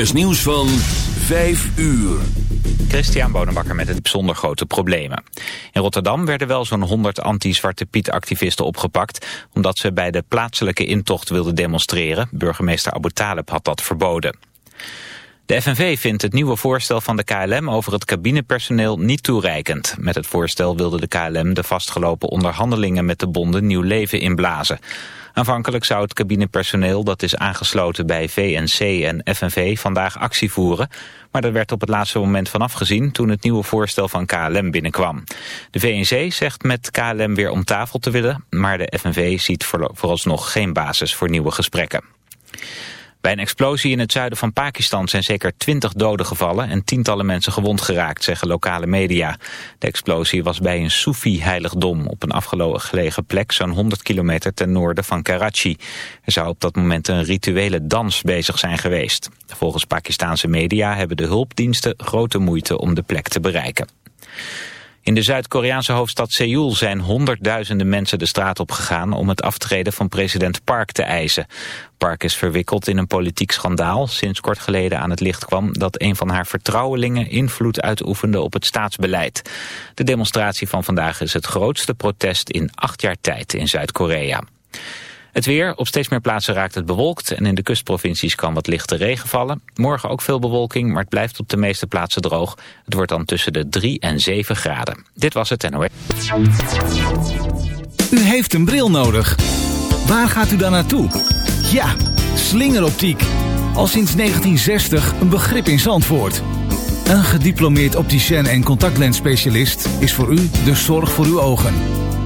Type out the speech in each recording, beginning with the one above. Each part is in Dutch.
is nieuws van 5 uur. Christian Bonenbakker met het zonder grote problemen. In Rotterdam werden wel zo'n 100 anti-Zwarte Piet-activisten opgepakt... omdat ze bij de plaatselijke intocht wilden demonstreren. Burgemeester Abu Talib had dat verboden. De FNV vindt het nieuwe voorstel van de KLM over het cabinepersoneel niet toereikend. Met het voorstel wilde de KLM de vastgelopen onderhandelingen met de bonden nieuw leven inblazen. Aanvankelijk zou het cabinepersoneel dat is aangesloten bij VNC en FNV vandaag actie voeren. Maar dat werd op het laatste moment van afgezien toen het nieuwe voorstel van KLM binnenkwam. De VNC zegt met KLM weer om tafel te willen, maar de FNV ziet vooralsnog geen basis voor nieuwe gesprekken. Bij een explosie in het zuiden van Pakistan zijn zeker twintig doden gevallen en tientallen mensen gewond geraakt, zeggen lokale media. De explosie was bij een Soefi-heiligdom op een afgelegen plek zo'n 100 kilometer ten noorden van Karachi. Er zou op dat moment een rituele dans bezig zijn geweest. Volgens Pakistanse media hebben de hulpdiensten grote moeite om de plek te bereiken. In de Zuid-Koreaanse hoofdstad Seoul zijn honderdduizenden mensen de straat op gegaan om het aftreden van president Park te eisen. Park is verwikkeld in een politiek schandaal sinds kort geleden aan het licht kwam dat een van haar vertrouwelingen invloed uitoefende op het staatsbeleid. De demonstratie van vandaag is het grootste protest in acht jaar tijd in Zuid-Korea. Het weer, op steeds meer plaatsen raakt het bewolkt en in de kustprovincies kan wat lichte regen vallen. Morgen ook veel bewolking, maar het blijft op de meeste plaatsen droog. Het wordt dan tussen de 3 en 7 graden. Dit was het NOS. U heeft een bril nodig. Waar gaat u dan naartoe? Ja, slingeroptiek. Al sinds 1960 een begrip in Zandvoort. Een gediplomeerd opticien en contactlensspecialist is voor u de zorg voor uw ogen.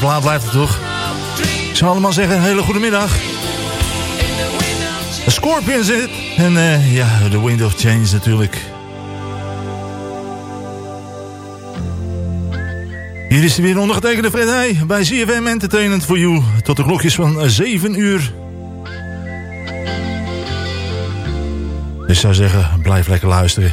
plaat blijft het toch. Ik zou allemaal zeggen, een hele goede middag. De zit. En eh, ja, The Wind of Change natuurlijk. Hier is hij weer ondergetekende Fred Heij bij ZFM Entertainment for You. Tot de klokjes van eh, 7 uur. Dus ik zou zeggen, blijf lekker luisteren.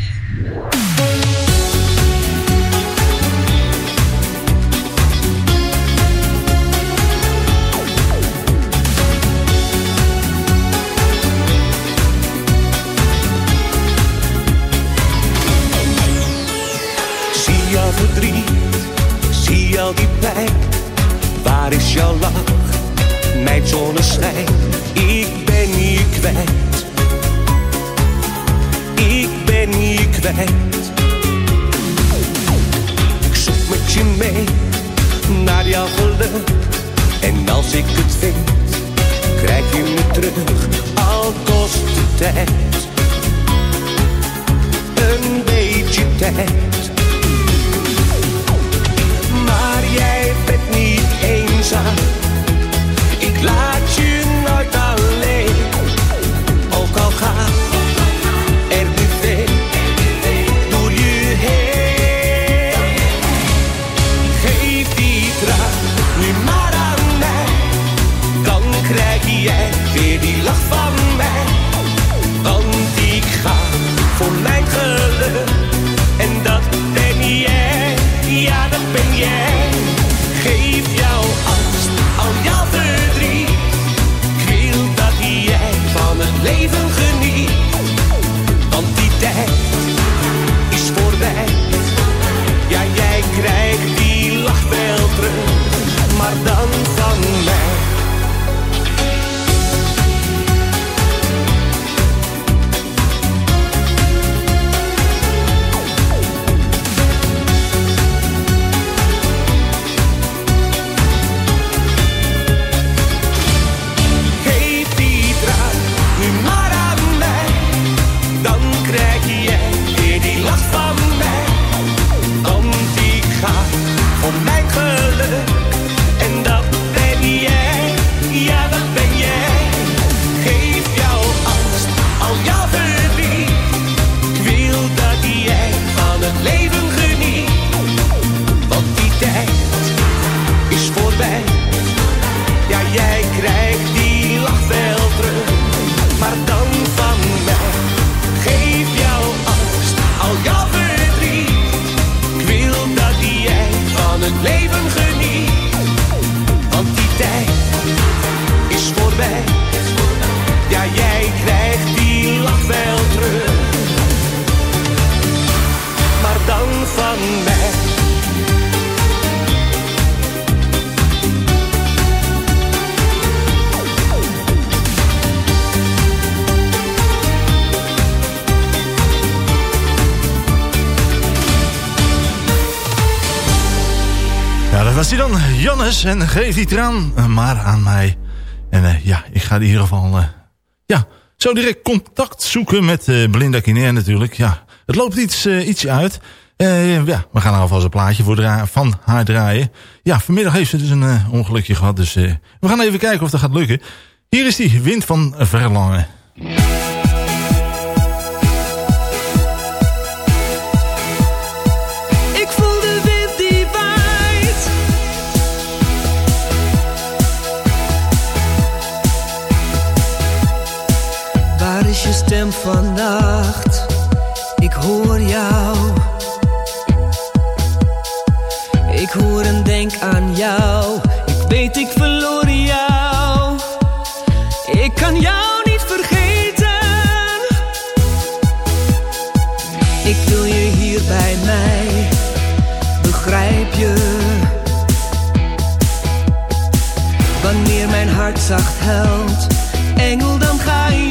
Was hij dan. Jannes en geef die traan eh, maar aan mij. En uh, ja, ik ga in ieder geval... Uh, ja, zo direct contact zoeken met uh, Belinda Kinair natuurlijk. Ja, het loopt iets, ietsje uit. ja, we gaan alvast een plaatje voor van haar draaien. Ja, vanmiddag heeft ze dus een ongelukje gehad. Dus we gaan even kijken of dat gaat lukken. Hier is die Wind van Verlangen. Denk aan jou, ik weet ik verloor jou. Ik kan jou niet vergeten. Ik wil je hier bij mij, begrijp je? Wanneer mijn hart zacht huilt, engel dan ga je.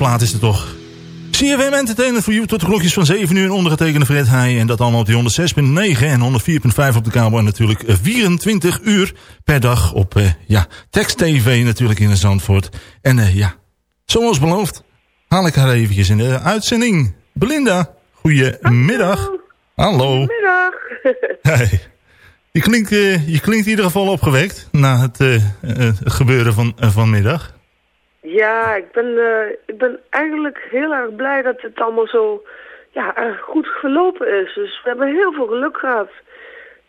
plaat is het toch. CFM Entertainment voor you tot de klokjes van 7 uur ondergetekende Fred Heij. En dat allemaal op die 106.9 en 104.5 op de kabel. En natuurlijk 24 uur per dag op uh, ja, Text TV natuurlijk in Zandvoort. En uh, ja, zoals beloofd haal ik haar eventjes in de uitzending. Belinda, goedemiddag. Hallo. Goedemiddag. Hey. Je klinkt, uh, je klinkt in ieder geval opgewekt na het gebeuren van vanmiddag. Ja, ik ben, uh, ik ben eigenlijk heel erg blij dat het allemaal zo ja, erg goed gelopen is. Dus we hebben heel veel geluk gehad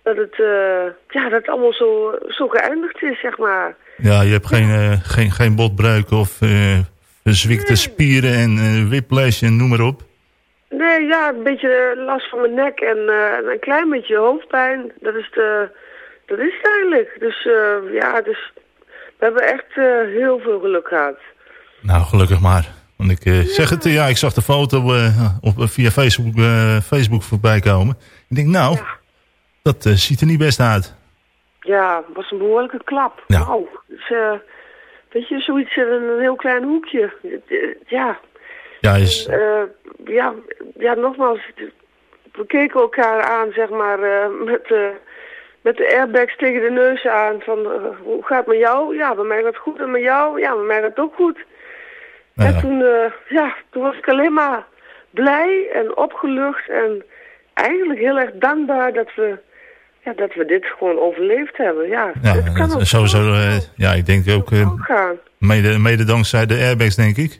dat het, uh, ja, dat het allemaal zo, zo geëindigd is, zeg maar. Ja, je hebt geen, uh, geen, geen botbreuk of verzwikte spieren en whiplash en noem maar op. Nee, ja, een beetje last van mijn nek en een klein beetje hoofdpijn. Dat is, de, dat is het eigenlijk. Dus ja, dus we hebben echt heel veel geluk gehad. Nou, gelukkig maar. Want ik eh, zeg het, ja, ik zag de foto eh, op, via Facebook, eh, Facebook voorbij komen. Ik denk, nou, dat eh, ziet er niet best uit. Ja, het was een behoorlijke klap. Ja. Nou, dus, eh, weet je, zoiets in een heel klein hoekje. Eh, Ja, Ja, is, eh, ja, ja, nogmaals, we keken elkaar aan, zeg maar, eh, met, eh, met de airbags tegen de neus aan. Van, eh, hoe gaat het met jou? Ja, bij mij gaat het goed. En met jou? Ja, bij mij gaat het ook goed. nou En toen, eh, ja, toen was ik alleen maar blij en opgelucht en eigenlijk heel erg dankbaar dat we, ja, dat we dit gewoon overleefd hebben. Ja, ja, kan dat- sowieso, eh, ja, ik denk ook mede, mede dankzij de airbags, denk ik.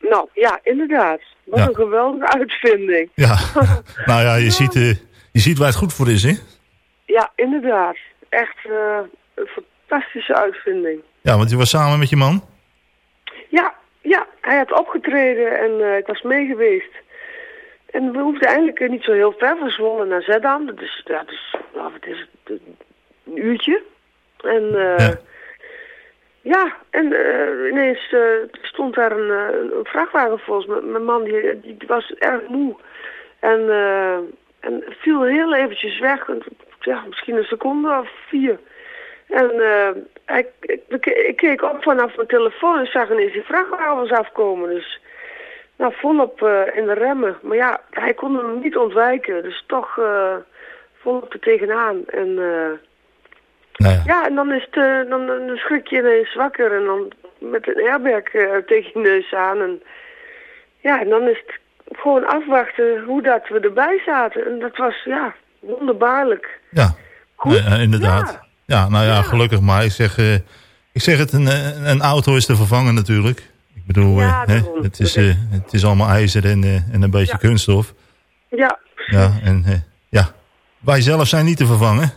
Nou, ja, inderdaad. Wat Ja. een geweldige uitvinding. Ja, nou ja, je ziet, je ziet waar het goed voor is, hè? Ja, inderdaad. Echt eh, een fantastische uitvinding. Ja, want je was samen met je man. Ja, ja, hij had opgetreden en eh, ik was mee geweest. En we hoefden eigenlijk niet zo heel ver van Zwolle naar Zeddam. Dat is, ja, dat is, nou, wat is het, een uurtje. En eh, Ja. ja. en ineens stond daar een, een vrachtwagen volgens mij. Mijn man die, die was erg moe. En, en viel heel eventjes weg. En, Ja, misschien een seconde of vier. En eh, hij, ik, ik, ik keek op vanaf mijn telefoon en zag ineens die vrachtwagens afkomen. Dus nou, volop eh, in de remmen. Maar ja, hij kon hem niet ontwijken. Dus toch eh, volop er tegenaan. En eh, Nou ja, ja, en dan, is het, eh, dan, dan schrik je ineens wakker. En dan met een airbag eh, tegen je neus aan. En ja, en dan is het gewoon afwachten hoe dat we erbij zaten. En dat was, ja, wonderbaarlijk. ja. Goed? Inderdaad. Ja. nou ja, gelukkig maar. Ik zeg, eh, ik zeg het, een, een auto is te vervangen natuurlijk. Ik bedoel, eh, Ja, hè, daarom. het, is, eh, het is allemaal ijzer en, en een beetje kunststof. Ja, Ja, en ja, wij zelf zijn niet te vervangen.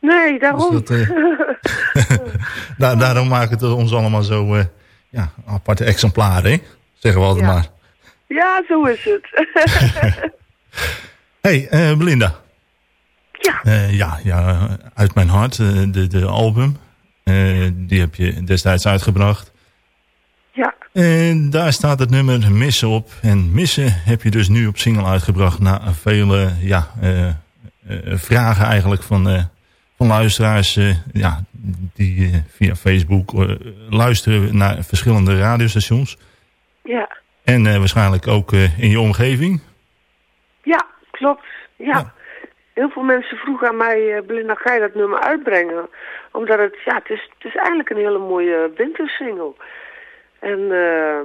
nee, daarom. Dus dat, Da- daarom maken het ons allemaal zo ja, aparte exemplaren, hè? zeggen we altijd Ja. maar. Ja, zo is het. hey, Belinda. Ja, Eh, ja, ja, uit mijn hart, eh, de, de album. eh, die heb je destijds uitgebracht. ja, En daar staat het nummer Missen op. En Missen heb je dus nu op single uitgebracht... na vele ja, vragen eigenlijk van, van luisteraars... ja, die via Facebook luisteren naar verschillende radiostations. ja. En waarschijnlijk ook in je omgeving. Ja, klopt. Ja. Ja. Heel veel mensen vroegen aan mij, eh, Belinda, ga je dat nummer uitbrengen? Omdat het, ja, het is, het is eigenlijk een hele mooie wintersingle. En eh,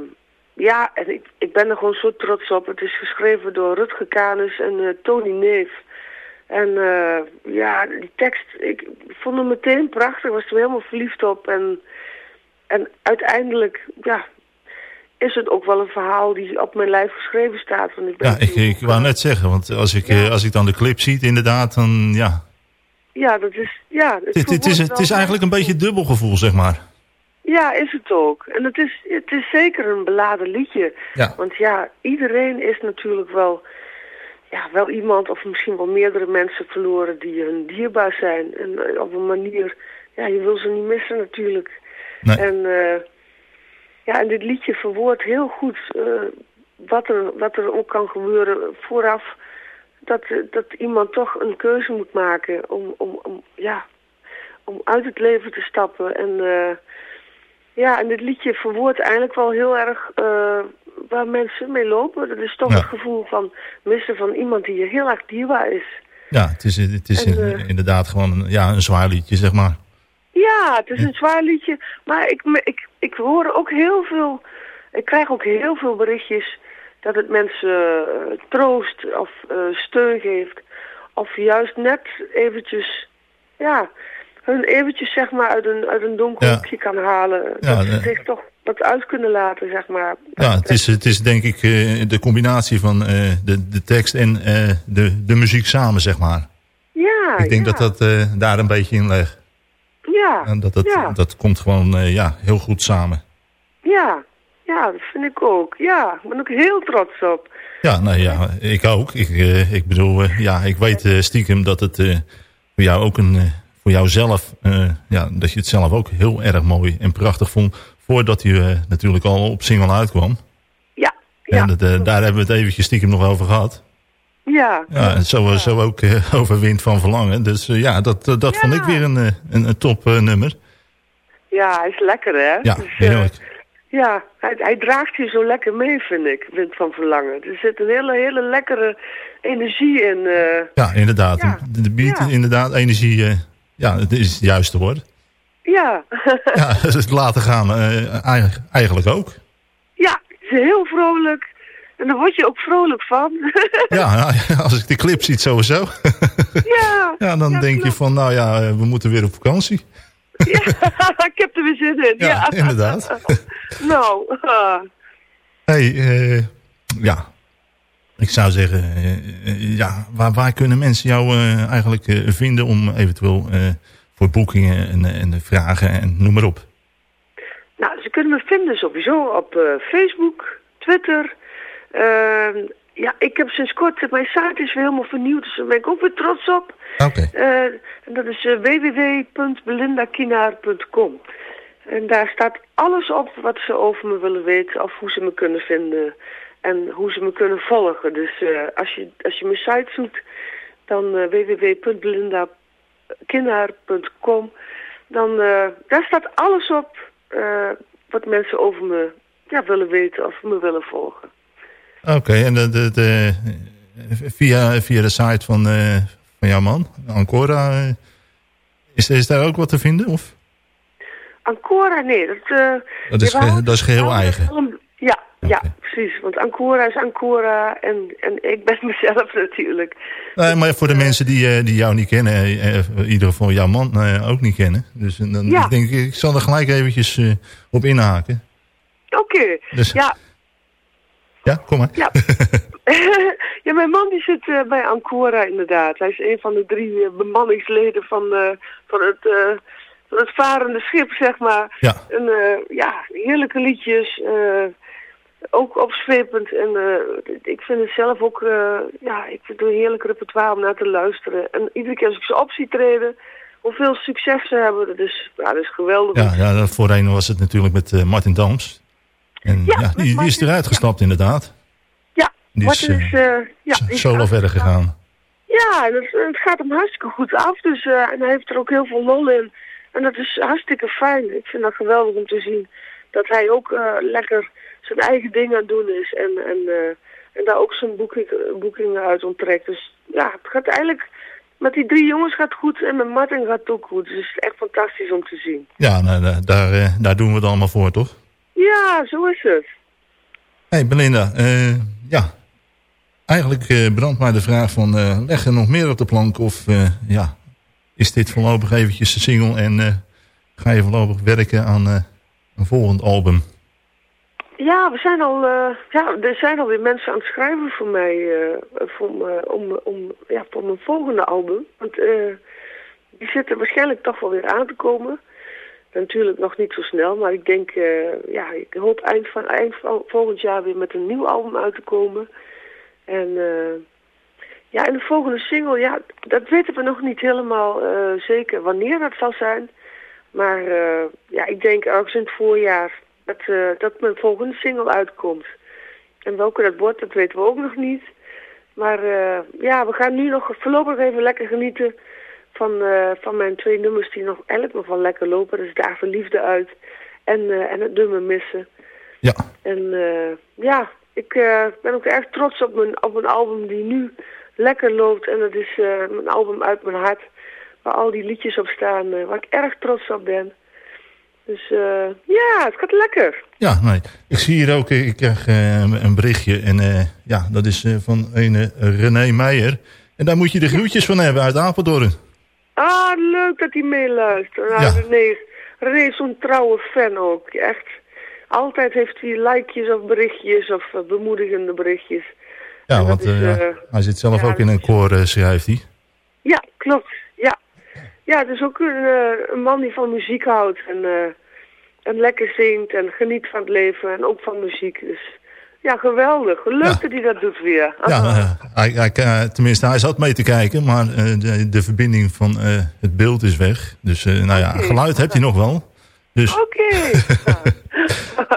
ja, en ik, ik ben er gewoon zo trots op. Het is geschreven door Rutger Kanus en eh, Tony Neef. En eh, ja, die tekst, ik vond hem meteen prachtig. Was er helemaal verliefd op. En, en uiteindelijk, ja, is het ook wel een verhaal die op mijn lijf geschreven staat. Want ik ben Ja, ik, ik wou net zeggen, want als ik, eh, als ik dan de clip zie, inderdaad, dan ja... Ja, dat is... Ja, Het, het, is, het is eigenlijk een beetje dubbel gevoel, zeg maar. Ja, is het ook. En het is, het is zeker een beladen liedje. Ja. Want ja, iedereen is natuurlijk wel, ja, wel iemand of misschien wel meerdere mensen verloren die hun dierbaar zijn. En eh, op een manier, ja, je wil ze niet missen natuurlijk. Nee. En, eh, ja, en dit liedje verwoordt heel goed eh, wat, er, wat er ook kan gebeuren vooraf. Dat, eh, dat iemand toch een keuze moet maken om, om, om, ja, om uit het leven te stappen. En eh, ja, en dit liedje verwoordt eigenlijk wel heel erg waar mensen mee lopen. Dat is toch Ja. het gevoel van missen van iemand die je heel erg dierbaar is. Ja, het is, het is En, inderdaad gewoon een, ja, een zwaar liedje, zeg maar. Ja, het is een zwaar liedje. Maar ik, ik, ik hoor ook heel veel... Ik krijg ook heel veel berichtjes dat het mensen eh, troost of eh, steun geeft. Of juist net eventjes... Ja, hun eventjes zeg maar uit een, uit een donker Ja. hoekje kan halen. Ja, dat ze zich toch wat uit kunnen laten, zeg maar. Ja, het is, het is denk ik eh, de combinatie van de, de tekst en de, de muziek samen, zeg maar. Ja, ik denk ja, dat dat daar een beetje in ligt. Ja, En dat, dat, ja, dat komt gewoon eh, ja, heel goed samen. ja, ja, dat vind ik ook. Ja, ik ben ook heel trots op. Ja, nou ja, ik ook. Ik, eh, ik bedoel, eh, ja, ik weet stiekem dat het voor jou ook een, voor jou zelf, eh, ja, dat je het zelf ook heel erg mooi en prachtig vond. Voordat hij eh, natuurlijk al op single uitkwam. Ja. En dat, daar hebben we het eventjes stiekem nog over gehad. Ja. Ja, en zo, zo ook eh, over Wind van Verlangen. Dus eh, ja, dat, dat vond ik weer een, eh, een, een top eh, nummer. Ja, hij is lekker, hè? Ja, Dus, eh, ja, hij, hij draagt je zo lekker mee, vind ik, Wind van Verlangen. Er zit een hele, hele lekkere energie in. eh, Ja, inderdaad. Ja. De, beat, Ja. inderdaad, energie. eh, ja, het is het juiste woord. ja. Ja, het laten gaan eh, eigen- eigenlijk ook. ja, het is heel vrolijk. En daar word je ook vrolijk van. Ja, als ik de clip zie, sowieso. ja. Ja, dan Ja, denk je van, nou ja, eh, we moeten weer op vakantie. Ja, ik heb er weer zin in. Ja, Ja, inderdaad. nou, ah. hey, eh, ja. Ik zou zeggen, eh, ja, waar, waar kunnen mensen jou eigenlijk vinden om eventueel voor boekingen en, en vragen en noem maar op. Nou, ze kunnen me vinden sowieso op Facebook, Twitter. Ehm, ja, ik heb sinds kort, mijn site is weer helemaal vernieuwd, dus daar ben ik ook weer trots op. Oké. Eh, en dat is eh, www.belindakinaar.com. En daar staat alles op wat ze over me willen weten of hoe ze me kunnen vinden en hoe ze me kunnen volgen. Dus eh, als, je, als je mijn site zoekt, dan uh, www.belindakinaar.com, dan uh, daar staat alles op wat mensen over me ja, willen weten of me willen volgen. Oké, okay, en de, de, de, via, via de site van, uh, van jouw man, Ancora, uh, is, is daar ook wat te vinden? Of? Ancora, nee. Dat, uh, dat, is, ge, dat is geheel eigen? Ja, okay. ja, precies. Want Ancora is Ancora en, en ik ben mezelf natuurlijk. Nee, maar voor de mensen die, die jou niet kennen, in ieder geval jouw man ook niet kennen. Dus dan ja. denk ik, ik zal er gelijk eventjes op inhaken. Oké, okay. dus, ja. Ja, kom maar. Ja, ja mijn man die zit uh, bij Ancora inderdaad. Hij is een van de drie uh, bemanningsleden van, uh, van, het, van het varende schip, zeg maar. Ja. En ja, heerlijke liedjes, ook opzwepend. En ik vind het zelf ook, ja, ik vind het een heerlijk repertoire om naar te luisteren. En iedere keer als ik ze op zie treden, hoeveel succes ze hebben, dat is, ja, dat is geweldig. Ja, ja voorheen was het natuurlijk met Martin Dams. En ja, ja die, die, is eruit gestapt inderdaad. Ja, die is, uh, ja, solo verder gegaan. Ja, het, het, gaat hem hartstikke goed af. Dus, uh, en hij heeft er ook heel veel lol in. En dat is hartstikke fijn. Ik vind dat geweldig om te zien. Dat hij ook lekker zijn eigen ding aan het doen is. En, en, en daar ook zijn boeking, boekingen uit onttrekt. Dus ja, het gaat eigenlijk... Met die drie jongens gaat het goed en met Martin gaat het ook goed. Dus het is echt fantastisch om te zien. Ja, nou, daar, daar doen we het allemaal voor, toch? Ja, zo is het. hey Belinda, uh, ja. Eigenlijk uh, brandt mij de vraag van, uh, leg er nog meer op de plank of ja, is dit voorlopig eventjes de single en ga je voorlopig werken aan een volgend album? Ja, we zijn al, ja, er zijn alweer mensen aan het schrijven voor mij voor, om, om, ja, voor mijn volgende album. Want die zitten waarschijnlijk toch wel weer aan te komen. Natuurlijk nog niet zo snel, maar ik denk, uh, ja, ik hoop eind van, eind volgend jaar weer met een nieuw album uit te komen. En uh, ja, en de volgende single, ja, dat weten we nog niet helemaal uh, zeker wanneer dat zal zijn. Maar ja, ik denk ergens in het voorjaar dat, dat mijn volgende single uitkomt. En welke dat wordt, dat weten we ook nog niet. Maar ja, we gaan nu nog voorlopig even lekker genieten van, uh, van mijn twee nummers die nog eigenlijk nog wel lekker lopen. Is Daar Verliefde uit en, uh, en het nummer Missen. Ja. En uh, ja, ik ben ook erg trots op mijn, op mijn album die nu lekker loopt. En dat is mijn album Uit Mijn Hart, waar al die liedjes op staan, waar ik erg trots op ben. Dus ja, het gaat lekker. Ja, nee. Ik zie hier ook, ik krijg een berichtje en ja, dat is van een René Meijer. En daar moet je de groetjes van hebben uit Apeldoorn. Ah, leuk dat hij meeluistert. Nou, Ja. René, René is zo'n trouwe fan ook. Echt. Altijd heeft hij likejes of berichtjes of uh, bemoedigende berichtjes. Ja, En want is, uh, eh, hij zit zelf ja, ook in een koor, schrijft hij. Ja, klopt. Ja. Ja, het is ook een, eh, een man die van muziek houdt en, eh, en lekker zingt en geniet van het leven en ook van muziek. Dus ja, geweldig. Leuk Ja. dat hij dat doet weer. Ja, eh, hij, hij, tenminste, hij zat mee te kijken, maar eh, de, de verbinding van eh, het beeld is weg. Dus nou ja, geluid heb hij nog wel. Dus Oké.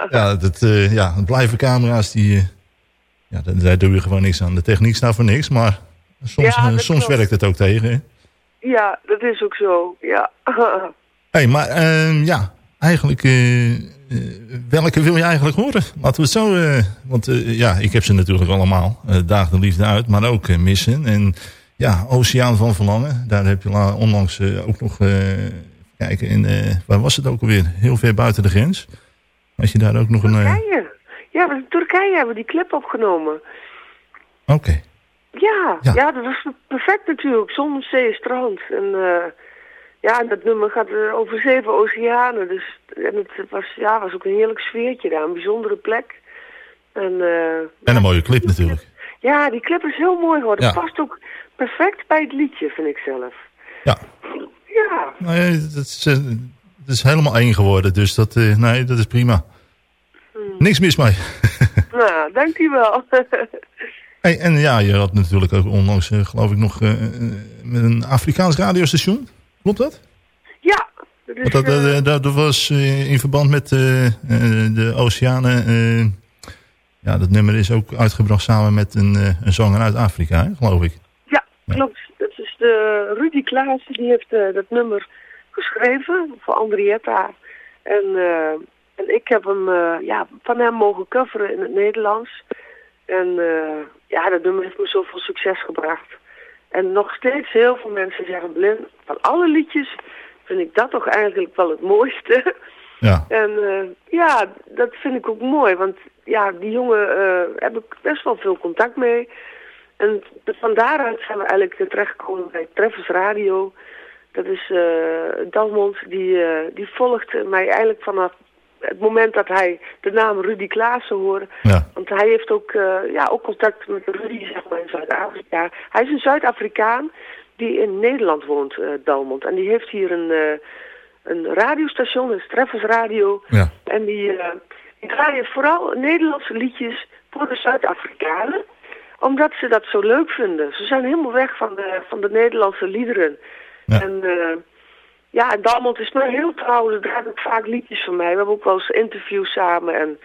ja, dat, ja, het blijven camera's die, ja, daar, doe je gewoon niks aan. De techniek staat voor niks, maar soms, Ja, soms werkt het ook tegen. hè. Ja, dat is ook zo. Ja. hey, maar ehm, ja, eigenlijk, eh, eh, welke wil je eigenlijk horen? Laten we het zo, eh, want ja, ik heb ze natuurlijk allemaal. Daag de liefde uit, maar ook missen. En ja, Oceaan van Verlangen, daar heb je la- onlangs ook nog, kijken, in, waar was het ook alweer? Heel ver buiten de grens. Als je daar ook nog een... Turkije. Ja, maar in Turkije hebben we die clip opgenomen. Oké, Ja, Ja. ja. dat was perfect natuurlijk. Zon, zee, strand. En ja, en dat nummer gaat over zeven oceanen. Dus, en het was, ja, was ook een heerlijk sfeertje daar. Een bijzondere plek. En, eh, en een mooie clip natuurlijk. ja, die clip is heel mooi geworden. Ja. Past ook perfect bij het liedje, vind ik zelf. Ja. Ja, Nee, dat is, eh, dat is helemaal één geworden, dus dat, eh, nee, dat is prima. Niks mis mee. nou, dankjewel. Hey, en ja, je had natuurlijk ook onlangs, geloof ik, nog met een Afrikaans radiostation. Klopt dat? ja, dat dat, eh, eh, dat, dat was eh, in verband met de oceanen. ja, dat nummer is ook uitgebracht samen met een, een zanger uit Afrika, hè, geloof ik. Ja, klopt. Dat is de Rudy Klaassen, die heeft dat nummer geschreven voor Andrietta. En, en ik heb hem ja, van hem mogen coveren in het Nederlands. En ja, dat nummer heeft me zoveel succes gebracht. En nog steeds heel veel mensen zeggen, Blind, van alle liedjes vind ik dat toch eigenlijk wel het mooiste. Ja, En eh, ja, dat vind ik ook mooi, want ja, die jongen eh, heb ik best wel veel contact mee. En van daaruit zijn we eigenlijk terechtgekomen bij Treffers Radio. Dat is eh Dalmond, die, eh, die volgt mij eigenlijk vanaf het moment dat hij de naam Rudy Klaassen hoorde. ja, Want hij heeft ook, eh, ja, ook contact met Rudy, zeg maar, in Zuid-Afrika. Hij is een Zuid-Afrikaan die in Nederland woont, eh Dalmond. En die heeft hier een, eh, een radiostation, een Treffers Radio. ja. En die, eh die draaien vooral Nederlandse liedjes voor de Zuid-Afrikanen. Omdat ze dat zo leuk vinden. Ze zijn helemaal weg van de, van de Nederlandse liederen. Ja. En ja, en Dalmond is me heel trouw. Ze draait ook vaak liedjes van mij. We hebben ook wel eens interviews samen. En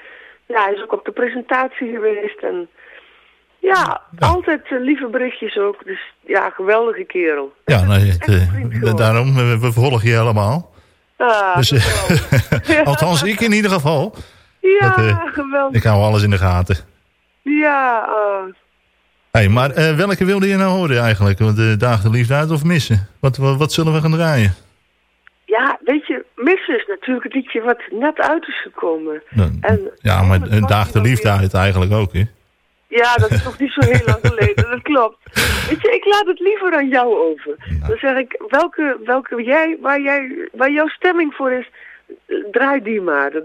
ja, hij is ook op de presentatie geweest. En ja, altijd eh, lieve berichtjes ook. Dus ja, geweldige kerel. Ja, nee, het, eh, daarom, we, we volgen je helemaal. Ah, Dus, eh, althans, ik in ieder geval. ja, dat, geweldig. Ik hou alles in de gaten. Ja, ah. Hey, maar welke wilde je nou horen eigenlijk? Want de Daag de Liefde uit of missen? Wat, wat, wat zullen we gaan draaien? Ja, weet je, Missen is natuurlijk het liedje wat net uit is gekomen. Dan- En, ja, maar een Daag de Liefde uit eigenlijk ook, hè? Ja, dat is nog niet zo heel lang geleden, dat klopt. Weet je, ik laat het liever aan jou over. Dan zeg ik, welke, welke jij, waar, jij, waar jouw stemming voor is, draai die maar. Dat,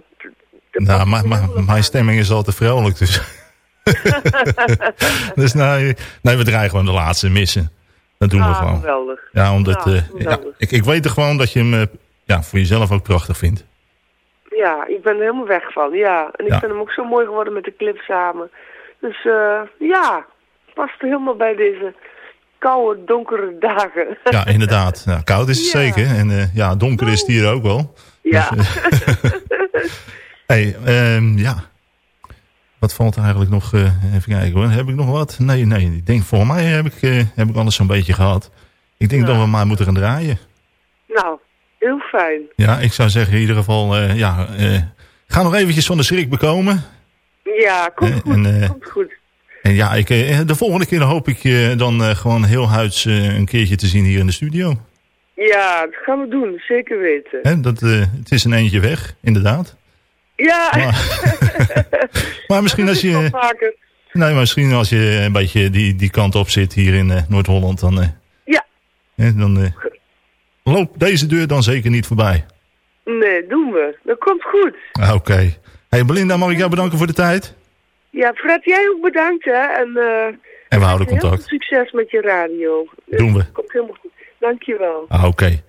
dat Nou, maar, mijn stemming is altijd vrolijk, dus... dus nee, nee, we draaien gewoon de laatste missen. Dat doen we Ah, gewoon. geweldig. Ja, omdat... Eh, ja, ik, ik weet er gewoon dat je hem eh, ja, voor jezelf ook prachtig vindt. Ja, ik ben er helemaal weg van, ja. En ik Ja. vind hem ook zo mooi geworden met de clip samen. Dus eh, ja, past helemaal bij deze koude, donkere dagen. Ja, inderdaad. Koud is het Ja. zeker. En ja, donker is het hier ook wel. ja. hey, ehm, ja. Wat valt er eigenlijk nog? eh, even kijken hoor. Heb ik nog wat? Nee, nee. Ik denk, volgens mij heb ik, eh, heb ik alles zo'n beetje gehad. Ik denk dat we maar moeten gaan draaien. nou, heel fijn. Ja, ik zou zeggen in ieder geval, eh, ja, ga nog eventjes van de schrik bekomen. Ja, komt goed, en, komt goed. En ja, ik, de volgende keer hoop ik je dan gewoon heel huids een keertje te zien hier in de studio. Ja, dat gaan we doen, zeker weten. Hè, dat, het is een eentje weg, inderdaad. Ja, Maar, maar misschien als dat je, nee, maar misschien als je een beetje die, die kant op zit hier in eh, Noord-Holland, dan, eh, Ja, hè, dan eh, loop deze deur dan zeker niet voorbij. nee, doen we. Dat komt goed. Ah, Oké. Hey Belinda, mag ik jou bedanken voor de tijd? Ja, Fred, jij ook bedankt, hè. En, En we houden contact. succes met je radio. Doen we. Komt helemaal goed. Dankjewel. Ah, Oké.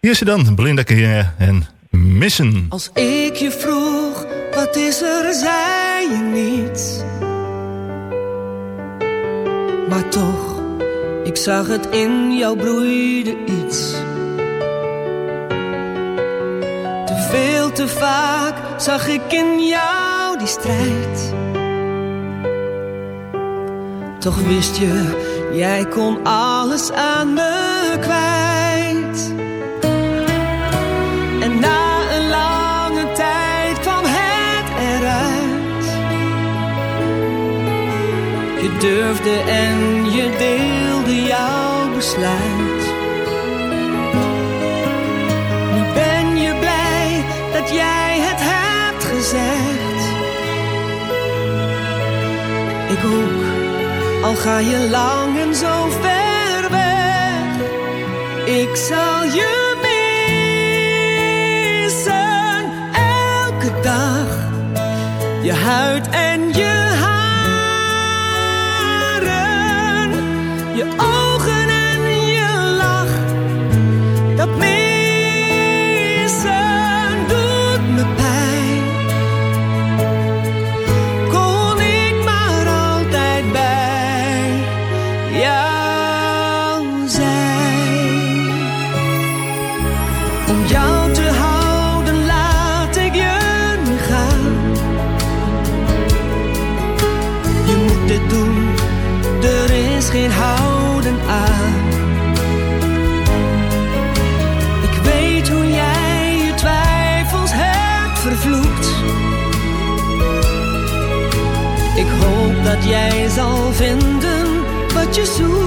Hier is ze dan, Belinda Keer en Missen. Als ik je vroeg, wat is er, zei je niets. Maar toch, ik zag het in jou broeide iets. Te veel, te vaak zag ik in jou die strijd. Toch wist je, jij kon alles aan me kwijt. Durfde en je deelde jouw besluit. Nu ben je blij dat jij het hebt gezegd. Ik ook, al ga je lang en zo ver weg. Ik zal je missen elke dag. Je huid en je jij zal vinden wat je zoekt.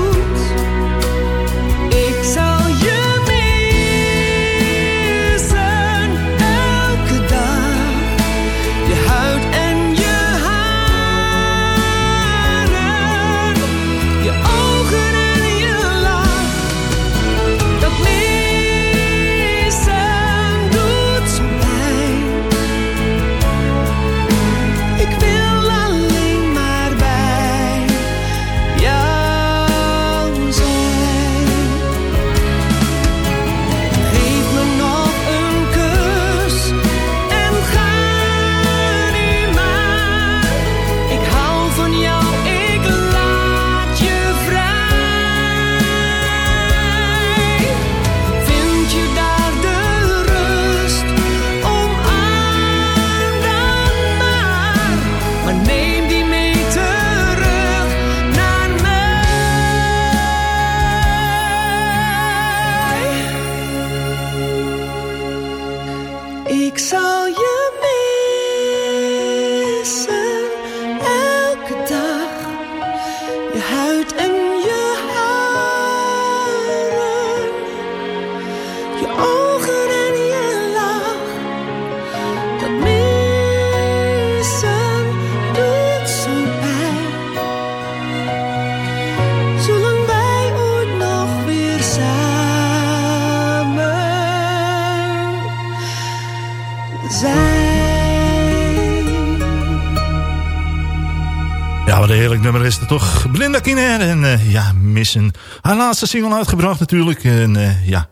En eh, ja, missen. Haar laatste single uitgebracht natuurlijk. En eh, ja,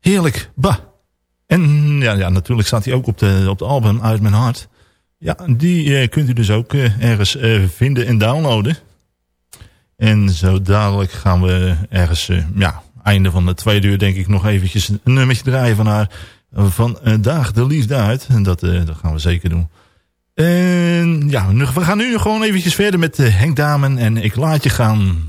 heerlijk. Bah. En ja, ja, natuurlijk staat hij ook op de, op de album Uit Mijn Hart. Ja, die eh, kunt u dus ook ergens vinden en downloaden. En zo dadelijk gaan we ergens, ja, einde van de tweede uur denk ik nog eventjes een nummertje draaien van haar. Van eh, Daag de Liefde uit. En dat, dat gaan we zeker doen. En ja, we gaan nu gewoon eventjes verder met eh, Henk Damen en Ik Laat Je Gaan.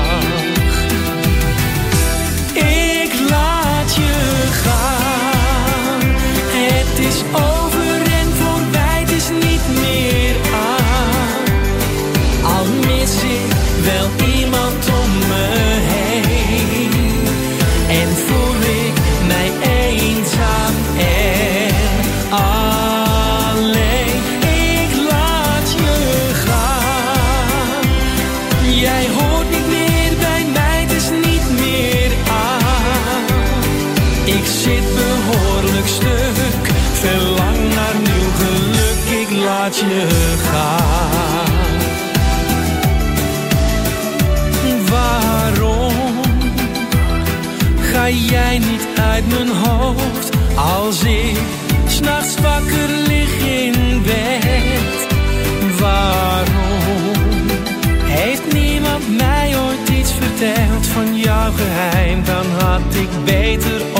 ik beter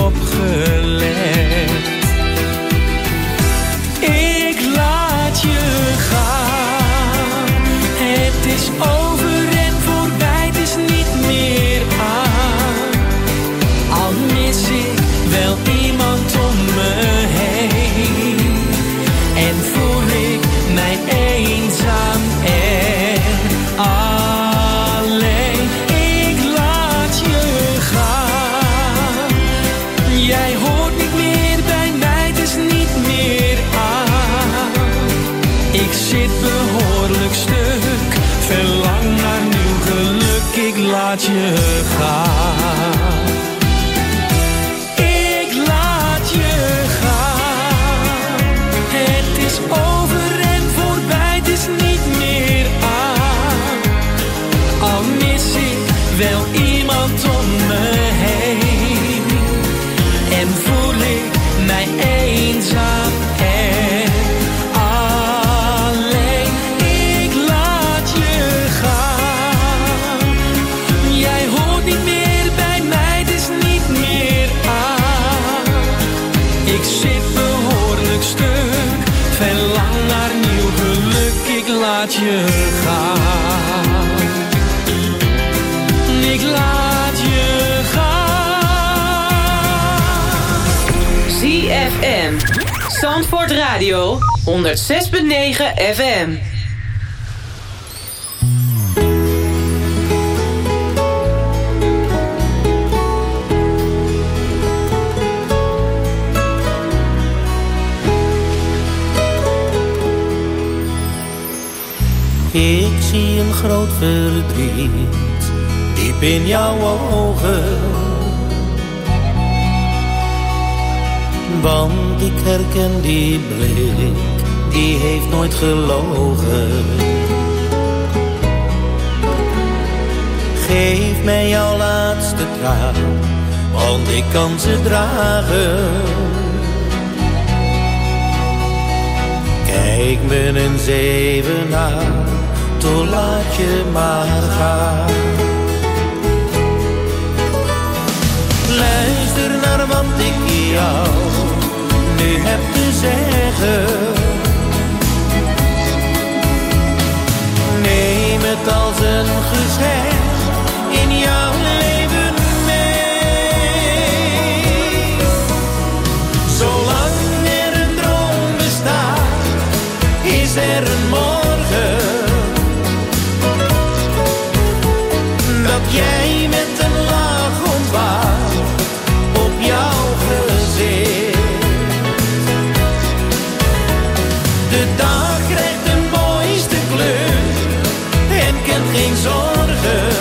FM. die heeft nooit gelogen. Geef mij jouw laatste traan, want ik kan ze dragen. Kijk me een zeven aan, to laat je maar gaan. Luister naar wat ik jou nu heb te zeggen zingt als een gezegd in jouw leven mee. Zolang er een droom bestaat, is er een morgen dat jij. better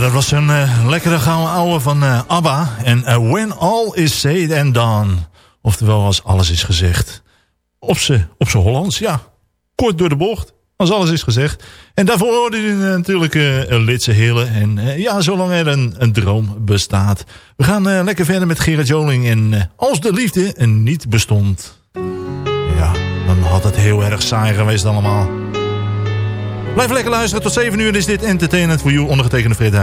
dat was een uh, lekkere gouden ouwe van uh, ABBA. En uh, When All Is Said and Done. Oftewel, als alles is gezegd. Op z'n op Hollands, ja. Kort door de bocht, als alles is gezegd. En daarvoor hoorde je natuurlijk Litse Hille. En ja, zolang er een, een droom bestaat. We gaan lekker verder met Gerard Joling. En als de liefde niet bestond. Ja, dan had het heel erg saai geweest allemaal. Blijf lekker luisteren. Tot 7 uur is dit Entertainment for You. Ondergetekende Fred.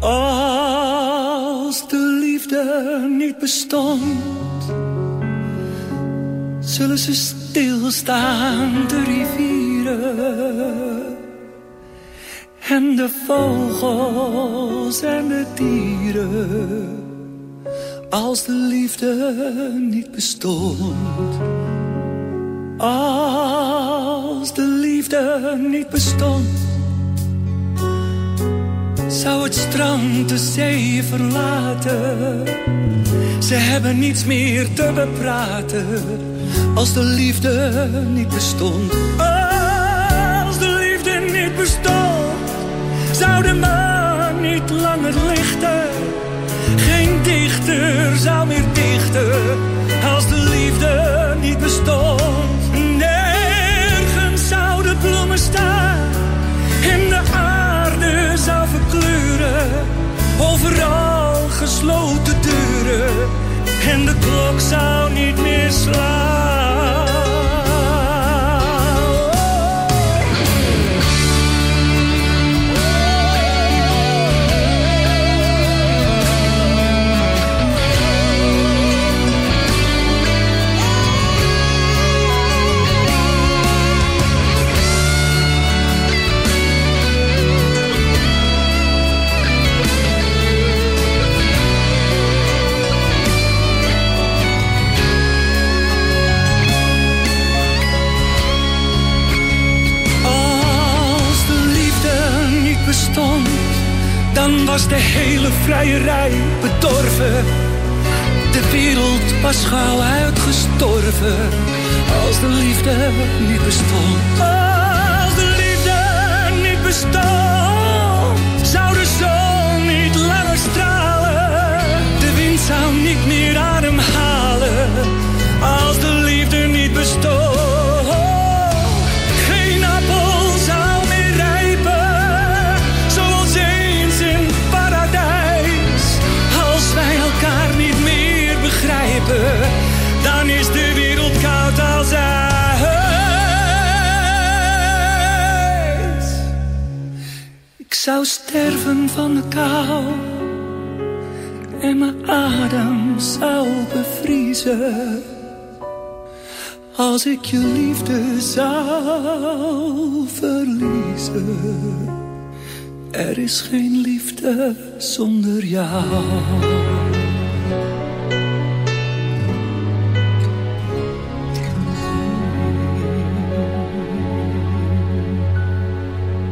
Als de liefde niet bestond, zullen ze stilstaan, de rivieren. En de vogels en de dieren. Als de liefde niet bestond. Als de liefde niet bestond, zou het strand de zee verlaten. Ze hebben niets meer te bepraten, als de liefde niet bestond. Als de liefde niet bestond, zou de maan niet langer lichten. Geen dichter zou meer dichten, als de liefde niet bestond bloemen staan en de aarde zou verkleuren. Overal gesloten deuren en de klok zou niet meer slaan. Er is geen liefde zonder jou.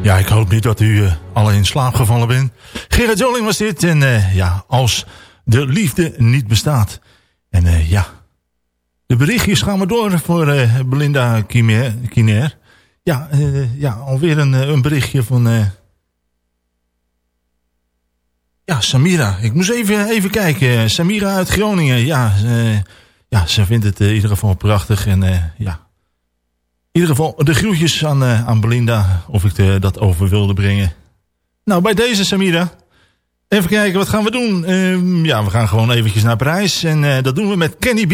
Ja, ik hoop niet dat u uh, alle in slaap gevallen bent. Gerard Joling was dit. En uh, ja, als de liefde niet bestaat. En uh, ja, de berichtjes gaan we door voor Belinda Kiner. Ja, ja, alweer een, een berichtje van... ja, Samira. Ik moest even, even kijken. Samira uit Groningen. Ja, ja, ze vindt het in ieder geval prachtig. En ja, in ieder geval de groetjes aan, uh, aan Belinda. Of ik de, dat over wilde brengen. Nou, bij deze Samira. Even kijken, wat gaan we doen? Uh, ja, we gaan gewoon eventjes naar Parijs. En uh, dat doen we met Kenny B.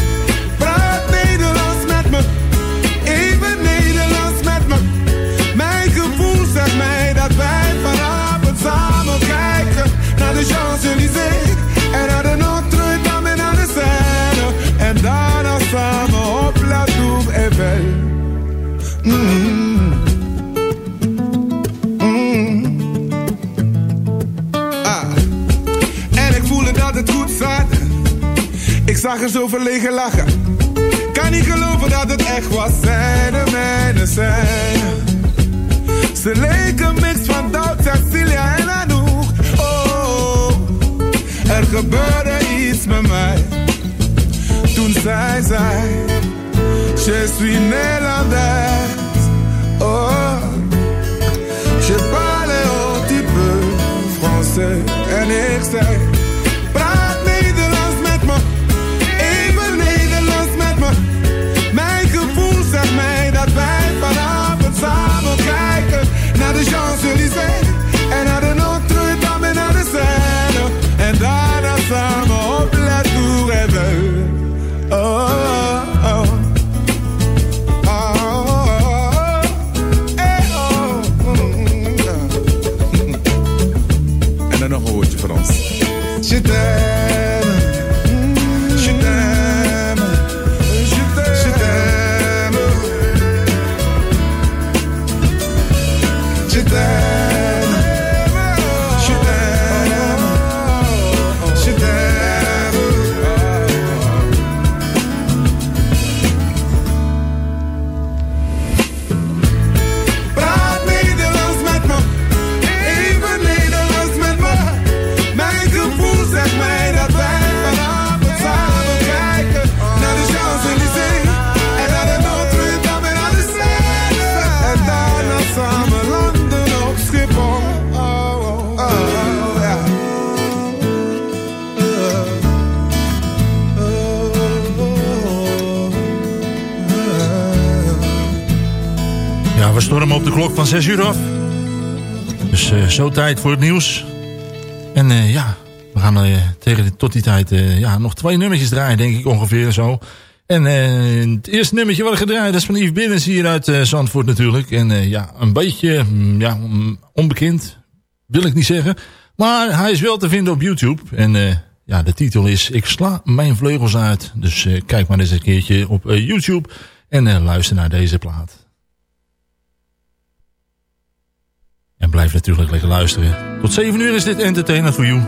zag er zo verlegen lachen. Kan niet geloven dat het echt was, zijn de mijne zijn. Ze leken mix van Doubt, Cecilia en Anouk. Oh, er gebeurde iets met mij. Toen zij zei, je suis Nederlands. Oh, je parle un petit peu français. En ik zei, de klok van 6 uur af. Dus eh, zo tijd voor het nieuws. En eh, ja, we gaan eh, tegen tot die tijd ja, nog twee nummertjes draaien, denk ik ongeveer zo. En het eerste nummertje wat ik dat is van Yves Binnens hier uit Zandvoort natuurlijk. En ja, een beetje mm, ja, mm, onbekend, wil ik niet zeggen. Maar hij is wel te vinden op YouTube. En ja, de titel is Ik sla mijn vleugels uit. Dus kijk maar eens een keertje op YouTube en luister naar deze plaat. En blijf natuurlijk lekker luisteren. Tot 7 uur is dit Entertainer for You.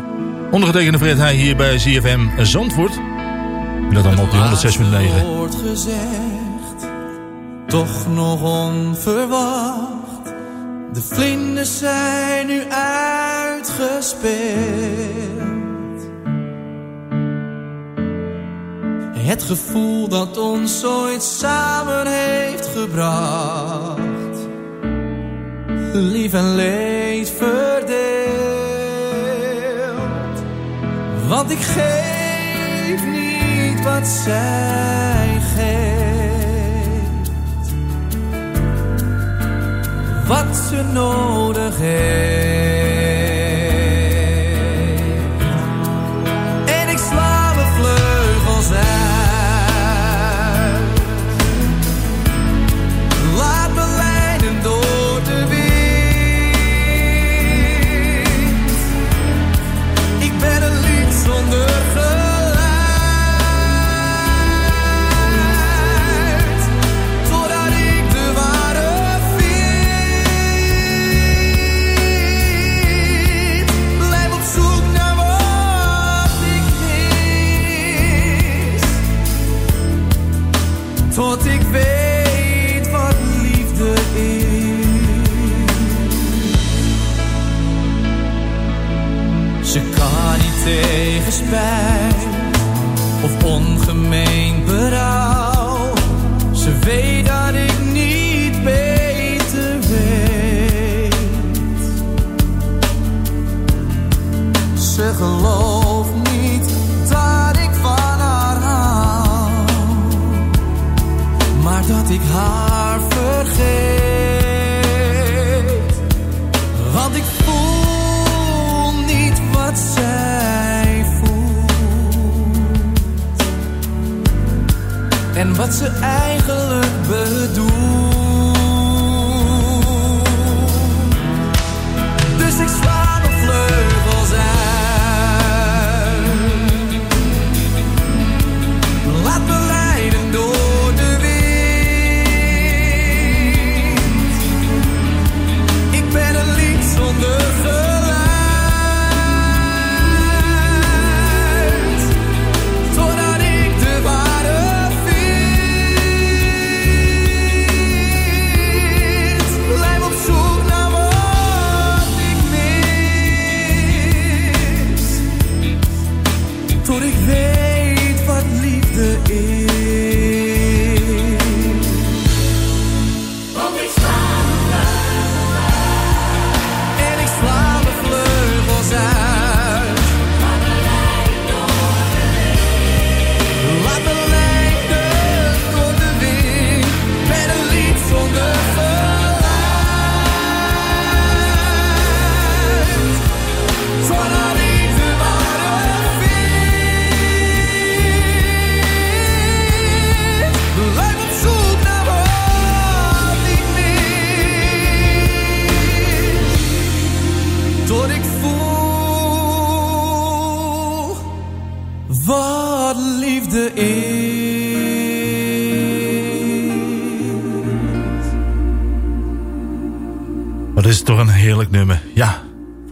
Ondergetekende Fred Heij hier bij ZFM Zandvoort. En dat allemaal op die 106.9. wordt gezegd, toch nog onverwacht. De vlinders zijn nu uitgespeeld. Het gevoel dat ons ooit samen heeft gebracht. Lief en leed verdeeld. Want ik geef niet wat zij geeft. Wat ze nodig heeft. Tegen spijt of ongemeen wat ze eigenlijk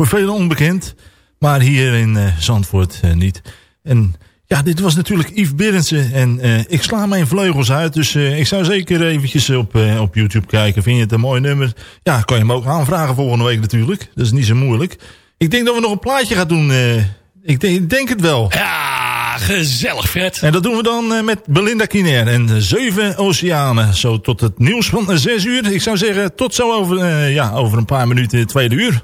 voor velen onbekend. Maar hier in uh, Zandvoort uh, niet. En ja, dit was natuurlijk Yves Berendsen. En uh, ik sla mijn vleugels uit. Dus ik zou zeker eventjes op, op YouTube kijken. Vind je het een mooi nummer? Ja, kan je hem ook aanvragen volgende week natuurlijk. Dat is niet zo moeilijk. Ik denk dat we nog een plaatje gaan doen. ik, denk, ik denk het wel. Ja, gezellig Fred. En dat doen we dan met Belinda Kiner en Zeven Oceanen. Zo tot het nieuws van 6 uur. Ik zou zeggen tot zo over, ja, over een paar minuten tweede uur.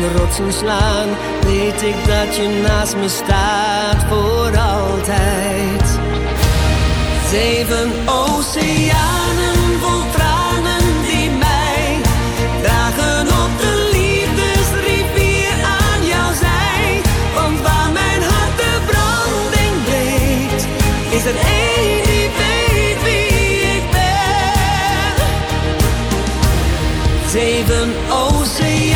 de rotsen slaan weet ik dat je naast me staat voor altijd. Zeven oceanen vol tranen die mij dragen op de liefdesrivier aan jouw zij. Want waar mijn hart de branding breekt, is er één weet. Zeven oceanen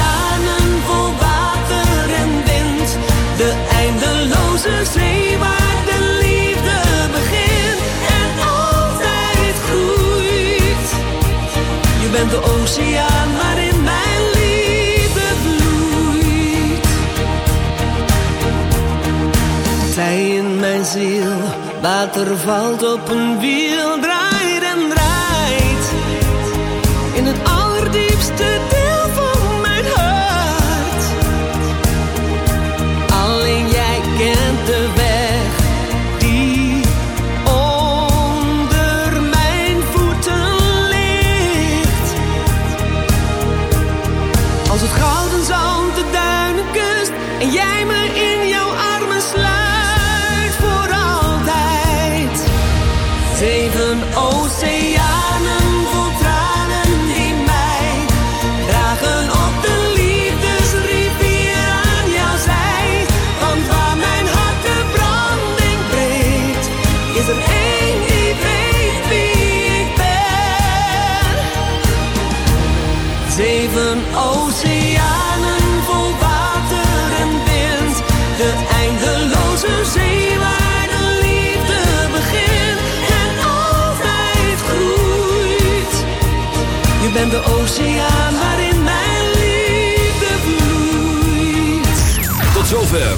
de oceaan waarin mijn liefde bloeit. Zij in mijn ziel, water valt op een wiel,